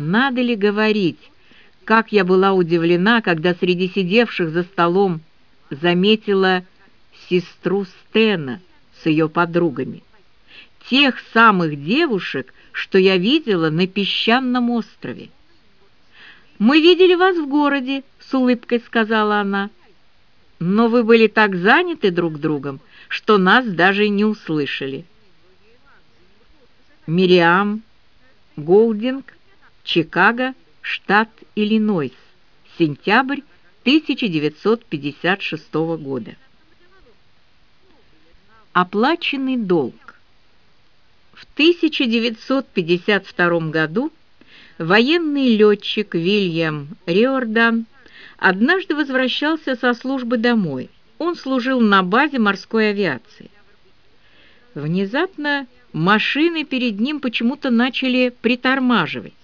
Надо ли говорить, как я была удивлена, когда среди сидевших за столом заметила сестру Стена с ее подругами, тех самых девушек, что я видела на песчаном острове. «Мы видели вас в городе», — с улыбкой сказала она. «Но вы были так заняты друг другом, что нас даже не услышали». Мириам Голдинг, Чикаго, штат Иллинойс, сентябрь 1956 года. Оплаченный долг. В 1952 году военный летчик Вильям Риордан однажды возвращался со службы домой. Он служил на базе морской авиации. Внезапно машины перед ним почему-то начали притормаживать.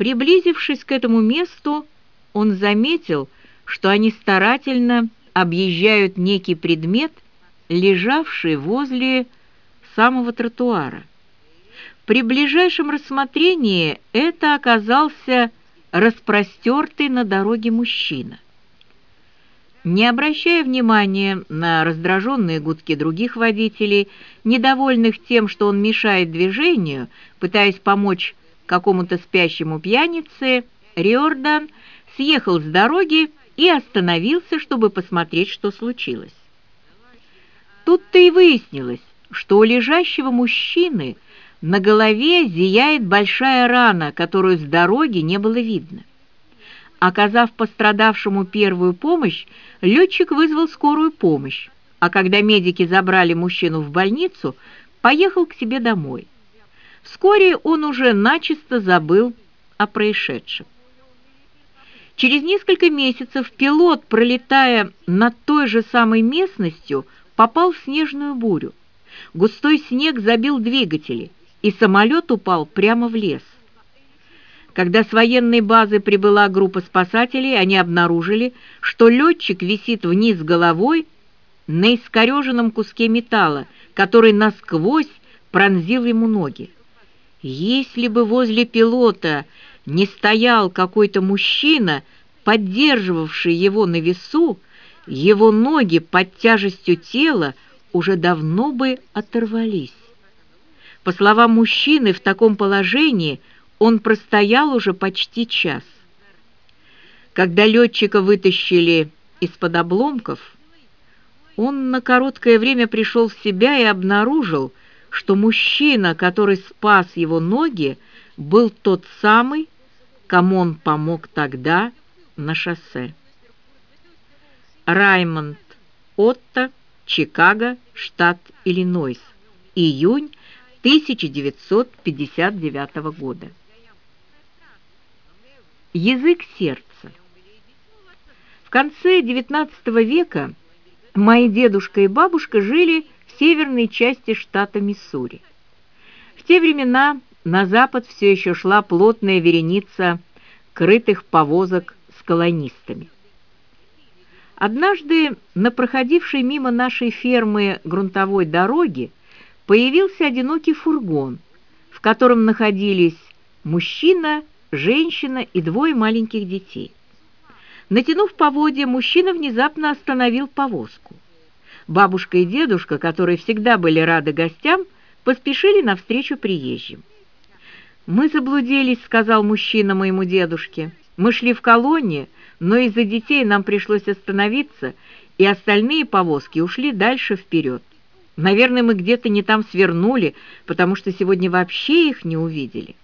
Приблизившись к этому месту, он заметил, что они старательно объезжают некий предмет, лежавший возле самого тротуара. При ближайшем рассмотрении это оказался распростертый на дороге мужчина. Не обращая внимания на раздраженные гудки других водителей, недовольных тем, что он мешает движению, пытаясь помочь какому-то спящему пьянице, Риордан съехал с дороги и остановился, чтобы посмотреть, что случилось. Тут-то и выяснилось, что у лежащего мужчины – на голове зияет большая рана, которую с дороги не было видно. Оказав пострадавшему первую помощь, летчик вызвал скорую помощь, а когда медики забрали мужчину в больницу, поехал к себе домой. Вскоре он уже начисто забыл о происшедшем. Через несколько месяцев пилот, пролетая над той же самой местностью, попал в снежную бурю. Густой снег забил двигатели – и самолет упал прямо в лес. Когда с военной базы прибыла группа спасателей, они обнаружили, что летчик висит вниз головой на искореженном куске металла, который насквозь пронзил ему ноги. Если бы возле пилота не стоял какой-то мужчина, поддерживавший его на весу, его ноги под тяжестью тела уже давно бы оторвались. По словам мужчины, в таком положении он простоял уже почти час. Когда летчика вытащили из-под обломков, он на короткое время пришел в себя и обнаружил, что мужчина, который спас его ноги, был тот самый, кому он помог тогда на шоссе. Раймонд Отто, Чикаго, штат Иллинойс. Июнь 1959 года. Язык сердца. В конце XIX века мои дедушка и бабушка жили северной части штата Миссури. В те времена на запад все еще шла плотная вереница крытых повозок с колонистами. Однажды на проходившей мимо нашей фермы грунтовой дороге появился одинокий фургон, в котором находились мужчина, женщина и двое маленьких детей. Натянув поводья, мужчина внезапно остановил повозку. Бабушка и дедушка, которые всегда были рады гостям, поспешили навстречу приезжим. «Мы заблудились», — сказал мужчина моему дедушке. «Мы шли в колонне, но из-за детей нам пришлось остановиться, и остальные повозки ушли дальше вперед. Наверное, мы где-то не там свернули, потому что сегодня вообще их не увидели.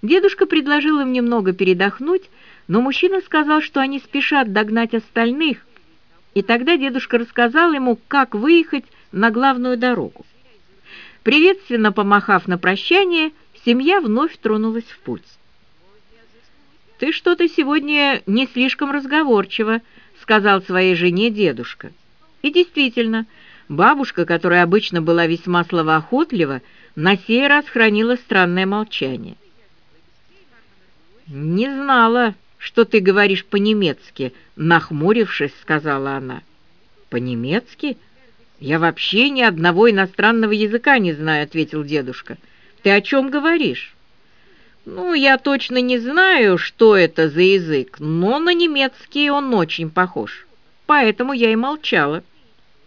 Дедушка предложил им немного передохнуть, но мужчина сказал, что они спешат догнать остальных, и тогда дедушка рассказал ему, как выехать на главную дорогу. Приветственно помахав на прощание, семья вновь тронулась в путь. «Ты что-то сегодня не слишком разговорчиво», — сказал своей жене дедушка. И действительно, — Бабушка, которая обычно была весьма словоохотлива, на сей раз хранила странное молчание. «Не знала, что ты говоришь по-немецки», — нахмурившись, сказала она. «По-немецки? Я вообще ни одного иностранного языка не знаю», — ответил дедушка. «Ты о чем говоришь?» Ну, я точно не знаю, что это за язык, но на немецкий он очень похож. Поэтому я и молчала.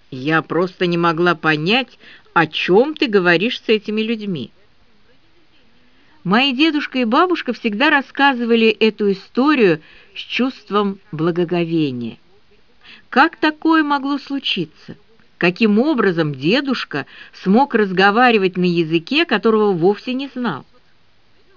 Я просто не могла понять, о чем ты говоришь с этими людьми. Мои дедушка и бабушка всегда рассказывали эту историю с чувством благоговения. Как такое могло случиться? Каким образом дедушка смог разговаривать на языке, которого вовсе не знал?